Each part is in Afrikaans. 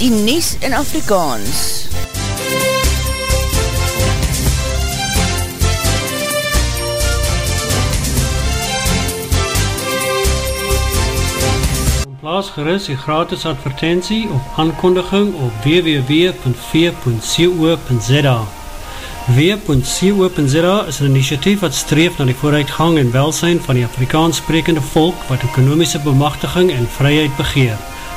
die Nies in Afrikaans. Plaas gerust die gratis advertentie op aankondiging op www.v.co.za W.co.za is een initiatief wat streef na die vooruitgang en welsijn van die Afrikaans sprekende volk wat ekonomische bemachtiging en vryheid begeer,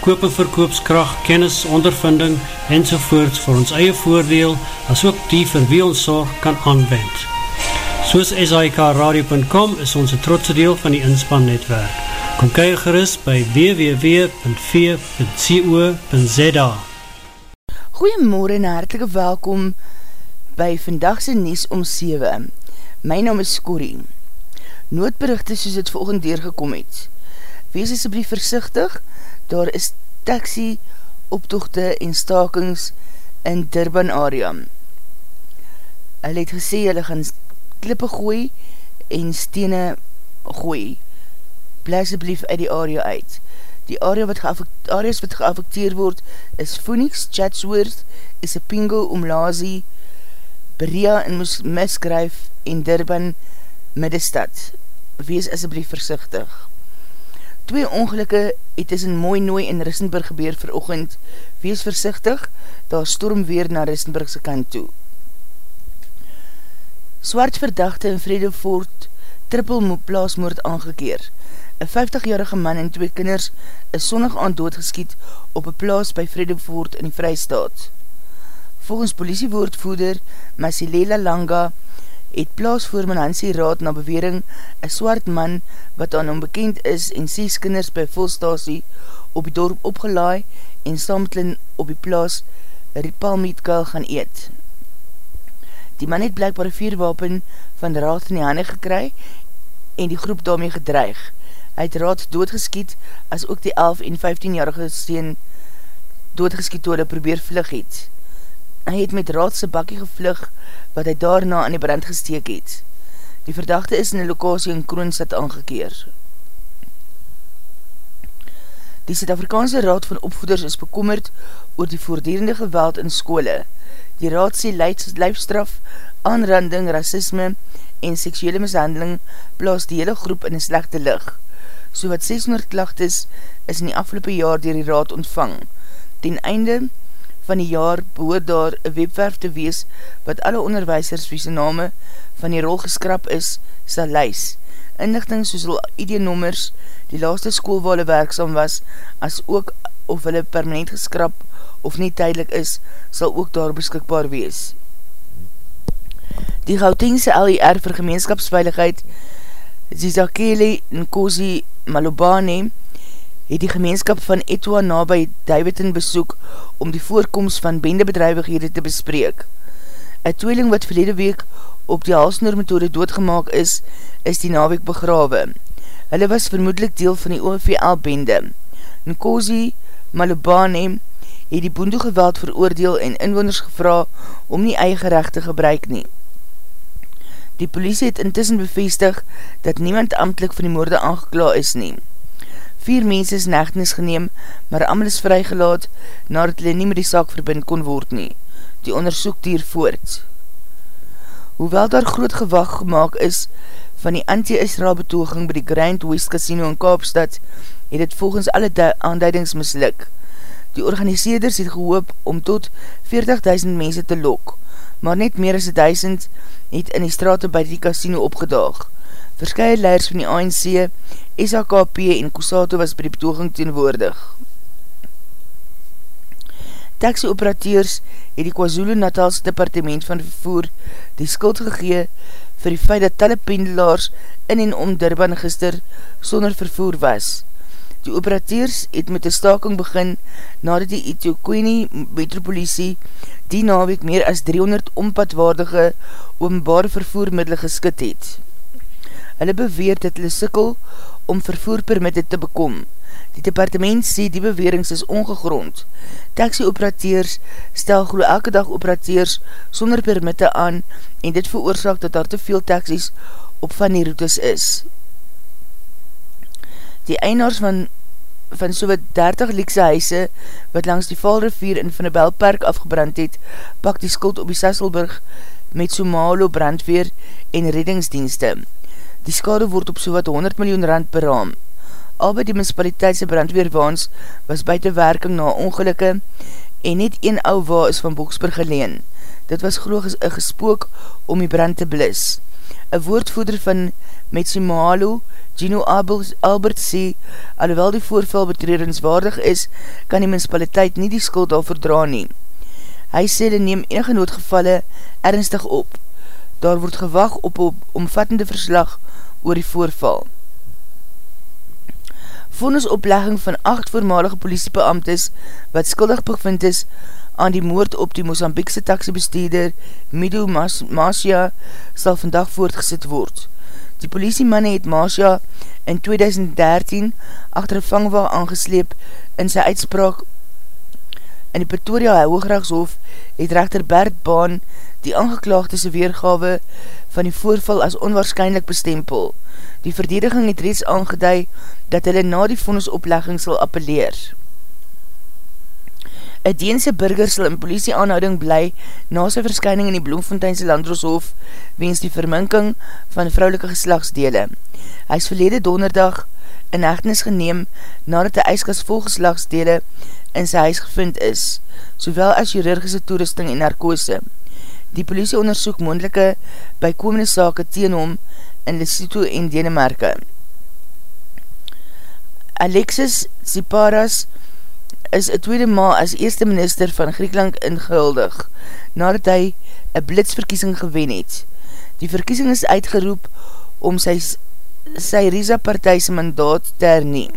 koop en verkoopskracht, kennis, ondervinding en sovoorts vir ons eie voordeel as ook die vir wie ons zorg kan aanwend. Soos SIKRadio.com is ons een trotse deel van die inspannetwerk. Kom kyk gerust by www.v.co.za Goeiemorgen en hartelike welkom by vandagse Nies om 7. My naam is Corrie. Noodberichte soos het volgend deurgekom het. Wees asblief versichtig, daar is taxi optochte en stakings in Durban area. Hulle het gesê, hulle gaan klippe gooi en stene gooi. Bly asblief uit die area uit. Die area wat areas wat geaffekteer word is Phoenix, Chatsworth, Isipingo, Umlazi, Berea en Musgrave en Durban middestad. Wees asblief versichtig. Twee ongelukke het is in Mooi Nooi in Rissenburg gebeur vir ochend. Wees versichtig, daar storm weer na Rissenburgse kant toe. Swart verdachte in Vredevoort trippel plaasmoord aangekeer. Een 50-jarige man en twee kinders is sonnig aan doodgeskiet op een plaas by Vredevoort in die Vrijstaat. Volgens politiewoordvoeder Masilela Langa het plaasvoorman Hansie Raad na bewering een swart man wat aan hom bekend is en 6 kinders by volstasie op die dorp opgelaai en saamtlin op die plaas Ripalmeetkuil gaan eet. Die man het blijkbaar vierwapen van raad in die handen gekry en die groep daarmee gedreig. Hy het raad doodgeskiet as ook die 11 en 15-jarige steen doodgeskiet toe hulle probeer vlug het. Hy het met raadse bakkie gevlug wat hy daarna aan die brand gesteek het. Die verdachte is in die lokasie in Kroonstad aangekeer. Die Zuid-Afrikaanse Raad van Opvoeders is bekommerd oor die voordierende geweld in skole. Die raad sê lijfstraf, aanranding, racisme en seksuele mishandeling plaas die hele groep in een slechte lig. So wat 600 klachtes is in die afgelopen jaar dier die raad ontvang. Ten einde van die jaar behoor daar een webwerf te wees wat alle onderwijsers wie sy name van die rol geskrap is, sal lys. Inlichting soos al ID-nommers, die laaste school waar hulle werksam was, as ook of hulle permanent geskrap of nie tydelik is, sal ook daar beskikbaar wees. Die Gautengse LER vir gemeenskapsveiligheid, Zizakele Nkosi Malobane, het die gemeenskap van Etwa na by Davidson besoek om die voorkomst van bendebedrijvighede te bespreek. Een tweeling wat verlede week op die halsnoormethode doodgemaak is, is die naweek begrawe. Hulle was vermoedelijk deel van die OVL-bende. Nkosi Malubane het die boende geweld veroordeel en inwoners gevra om nie eie recht te gebruik nie. Die polisie het intussen bevestig dat niemand amtlik van die moorde aangekla is nie. Vier mense is nechtenis geneem, maar amal is vrygelaat nadat hulle nie met die saak verbind kon word nie. Die onderzoek dier voort. Hoewel daar groot gewag gemaakt is van die anti-Israel betoging by die Grand West Casino in Kaapstad, het het volgens alle aanduidings mislik. Die organiseerders het gehoop om tot 40.000 mense te lok, maar net meer as 1000 het in die straat by die casino opgedaag. Verskye leiders van die ANC, SHKP en Kusato was by die betoging teenwoordig. Taxi-operateurs het die KwaZulu-Natalse departement van vervoer die skuld gegee vir die feit dat talle pendelaars in en om Durban gister sonder vervoer was. Die operateurs het met die staking begin nadat die Ethiokwini metropolisie die naweek meer as 300 ompadwaardige openbare vervoermiddel geskit het. Hulle beweer dat hulle sikkel om vervoerpermitte te bekom. Die departement sê die bewerings is ongegrond. Taxi-operateurs stel glo elke dag operateurs sonder permitte aan en dit veroorzaak dat daar te veel taxis op van die routes is. Die einaars van van so wat 30 liekse huise wat langs die Valrivier in Van Bel Park afgebrand het, pak die skuld op die Sasselburg met Somalo brandweer en reddingsdienste. Die skade word op so wat 100 miljoen rand per raam. Albei die municipaliteitse brandweerwaans was buiten werking na ongelukke en net een ou wa is van Boksburg geleen. Dit was geloof een gespook om die brand te blis. Een woordvoerder van Metsimalo, Gino Albert sê, alhoewel die voorval betredenswaardig is, kan die municipaliteit nie die skuld al verdra nie. Hy sê, die neem enige noodgevalle ernstig op. Daar word gewag op op omvattende verslag oor die voorval vonnisoplegging van acht voormalige politiebeamtes wat skuldig bevind is aan die moord op die Mozambiekse taxibesteeder Mido Mas Masja sal vandag voortgesit word. Die politiemanne het Masja in 2013 achter een vangwa aangesleep in sy uitspraak in die Pretoria Hoogrechtshof het rechter Bert Baan die aangeklaagde sy weergawe van die voorval as onwaarschijnlijk bestempel. Die verdediging het reeds aangeduid dat hulle na die vonnisoplegging sal appeleer. Een Deense burger sal in politie aanhouding bly na sy verskyning in die Bloemfonteinse Landroshof weens die verminking van vrouwelike geslagsdele. Hy is verlede donderdag in echtenis geneem nadat die ijskas vol geslagsdele in sy huis gevind is, sowel as chirurgische toerusting en narkose. Die politie onderzoek moendelike bykomende sake teen hom in Lesotho en Denemarke. Alexis Tsiparas is een tweede ma as eerste minister van Griekland ingehuldig, nadat hy een blitsverkiesing gewen het. Die verkiesing is uitgeroep om sy, sy Risa-partijse mandaat te herneem,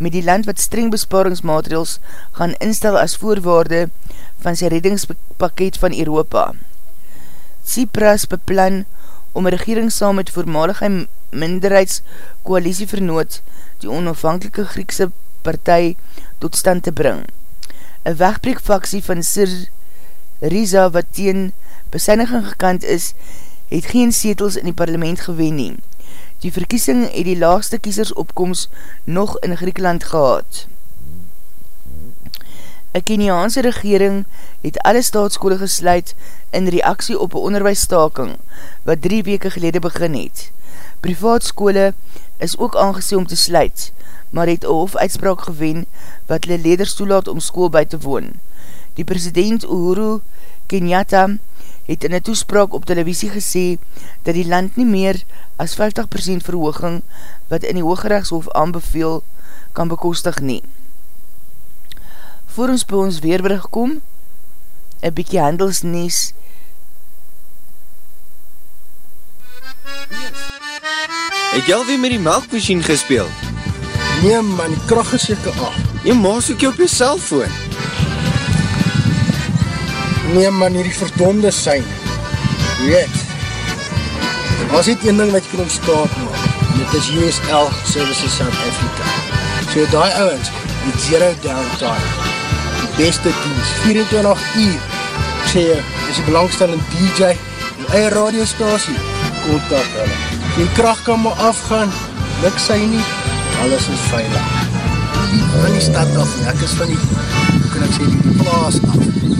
met die land wat streng besparingsmaterials gaan instel as voorwaarde van sy reddingspakket van Europa. Tsipras beplan om regering saam met voormalige minderheidskoalisie vernoot die onafhankelike Griekse partij tot stand te bring. Een wegbreekfaksie van Sir Riza wat teen besiniging gekant is, het geen setels in die parlement gewen nie. Die verkiesing het die laagste kiesersopkomst nog in Griekenland gehad. Een Keniaanse regering het alle staatskole gesluit in reaksie op een onderwijsstaking wat drie weke gelede begin het. Privaatskole is ook aangesê om te sluit, maar het een hofuitspraak gewen wat hulle leders toelaat om school by te woon. Die president Uhuru Kenyatta het in een toespraak op televisie gesê dat die land nie meer as 50% verhooging wat in die Hooggerechtshof aanbeveel kan bekostig nie. Voor ons by ons weerbrug kom, een bykie handelsnees Het jy alweer met die melkmachine gespeel? Nee man, die kracht is jyke af. Jy maas ook jy op jy cellfoon. Nee man, hier die verdonde sein. Weet, as dit een ding wat jy kan ontstaat maak, dit is USL Services South Africa. So die ouwens, die zero downtime, die beste dienst, 24 uur, ek sê jy, is die belangstellende DJ, die eie radiostasie, kontak hulle die kracht kan maar afgaan, luk sy nie, alles is veilig. Van die stad af, ek is van die, hoe kan ek sê, die plaas af.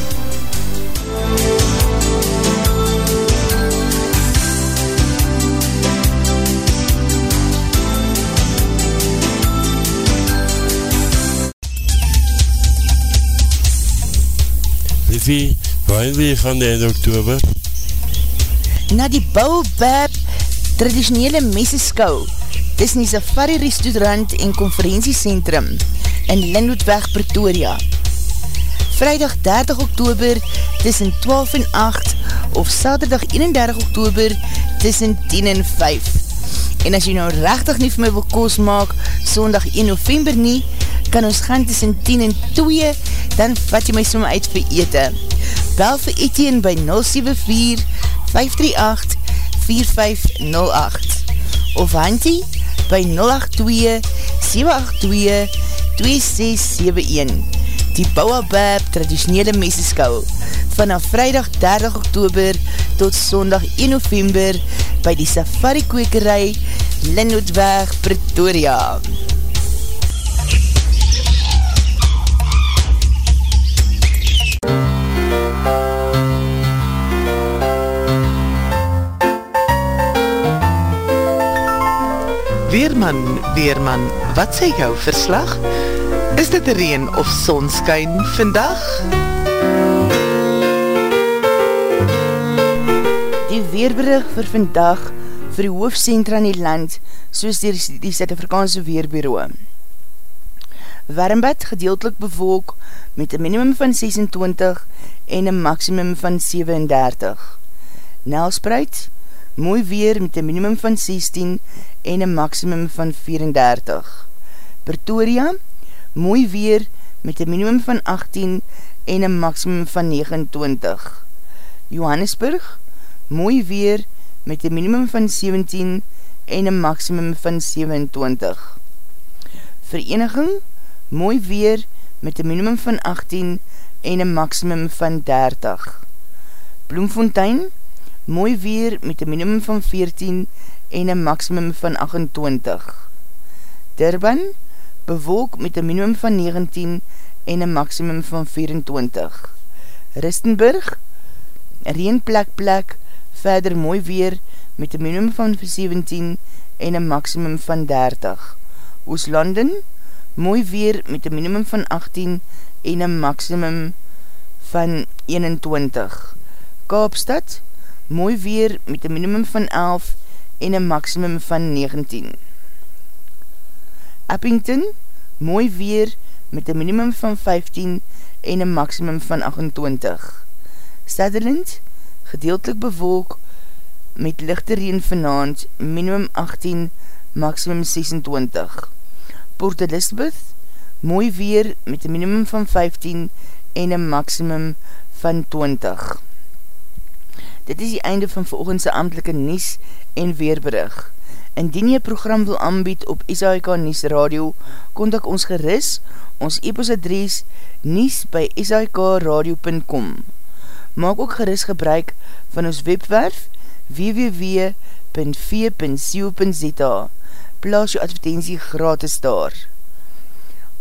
Liefie, waar wil jy gaan die oktober? Na die Baobab traditionele meseskou dis in die Safari Restaurant en Conferentiecentrum in Lindhoedweg, Pretoria. Vrijdag 30 oktober tussen 12 en 8 of Saterdag 31 oktober tussen 10 en 5. En as jy nou rechtig nie vir my wil koos maak, sondag 1 november nie, kan ons gaan tussen 10 en 2, dan vat jy my som uit vir ete. Bel vir Etienne by 074 538 4508 of Hantie by 082-782-2671 Die Bouwabab traditionele meseskou. Vanaf vrijdag 30 oktober tot sondag 1 november by die safari kwekerij Linnootweg Pretoria Weerman, Weerman, wat sê jou verslag? Is dit reen of sonskyn vandag? Die weerberig vir vandag vir die hoofdcentra in die land soos die, die Zuid-Afrikaanse Weerbureau. Warmbad gedeeltelik bevolk met een minimum van 26 en een maximum van 37. Nelspreid, mooi weer met een minimum van 16 en een maximum van 34. Pretoria, mooi weer met een minimum van 18 en een maximum van 29. Johannesburg, mooi weer met een minimum van 17 en een maximum van 27. Vereniging, mooi weer met een minimum van 18 en een maximum van 30. Bloemfontein, mooi weer met een minimum van 14 en een maximum van 28. Durban, bewolk met een minimum van 19 en een maximum van 24. Ristenburg, reenplek plek, verder mooi weer met een minimum van 17 en een maximum van 30. Ooslanden, mooi weer met een minimum van 18 en een maximum van 21. Kaapstad, mooi weer met een minimum van 11 en een maximum van 19. Uppington, mooi weer met een minimum van 15 en een maximum van 28. Sutherland, gedeeltelik bewolk met lichte reen vanavond, minimum 18, maximum 26. Port Elizabeth, mooi weer met een minimum van 15 en een maximum van 20. Dit is die einde van veroogendse amtelike Nies en Weerberig. Indien jy program wil aanbied op SAIK Nies Radio, kontak ons geris, ons e-post adres nies by saikradio.com. Maak ook geris gebruik van ons webwerf www.v.co.za Plaas jou advertentie gratis daar.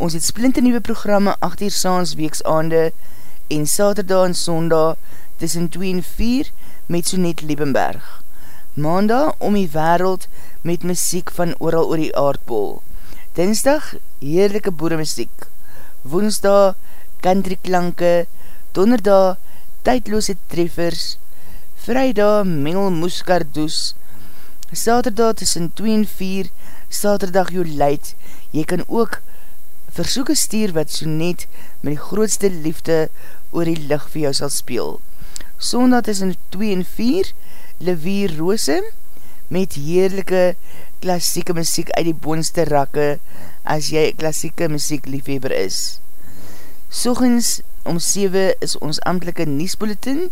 Ons het splinte nieuwe programme 8 uur saans weeksaande en saterdag en sondag tussen 2 en 4 met Sonet Liebenberg. Maandag om die wereld met muziek van ooral oor die aardbol. Dinsdag heerlijke boeremuziek. Woensdag country klanke. Donderdag tydloose treffers. Vrijdag mengel moeskardoes. Saterdag tussen 2 en 4 Saterdag jou leid. Jy kan ook versoeken stuur wat so net met die grootste liefde oor die licht vir jou sal speel. Sondag tussen 2 en 4 Levier Roose met heerlijke klassieke muziek uit die boonste rakke as jy klassieke muziek liefheber is. Sogens om 7 is ons amtelike Niesbulletin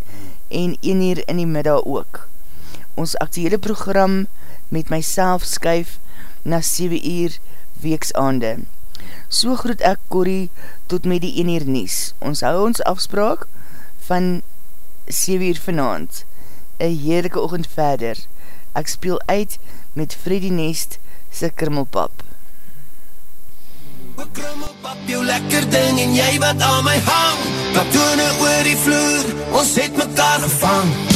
en 1 uur in die middag ook. Ons actuele program met myself skuif na 7 uur weeksaande. So groet ek Corrie tot met die 1 uur Nies. Ons hou ons afspraak van 7 uur vanavond een heerlijke oogend verder. Ek speel uit met Freddy Nest sy krummelpap. Krummelpap, jou lekker ding en jy wat aan my hang. Katoene oor die vloer, ons het mekaar gevang.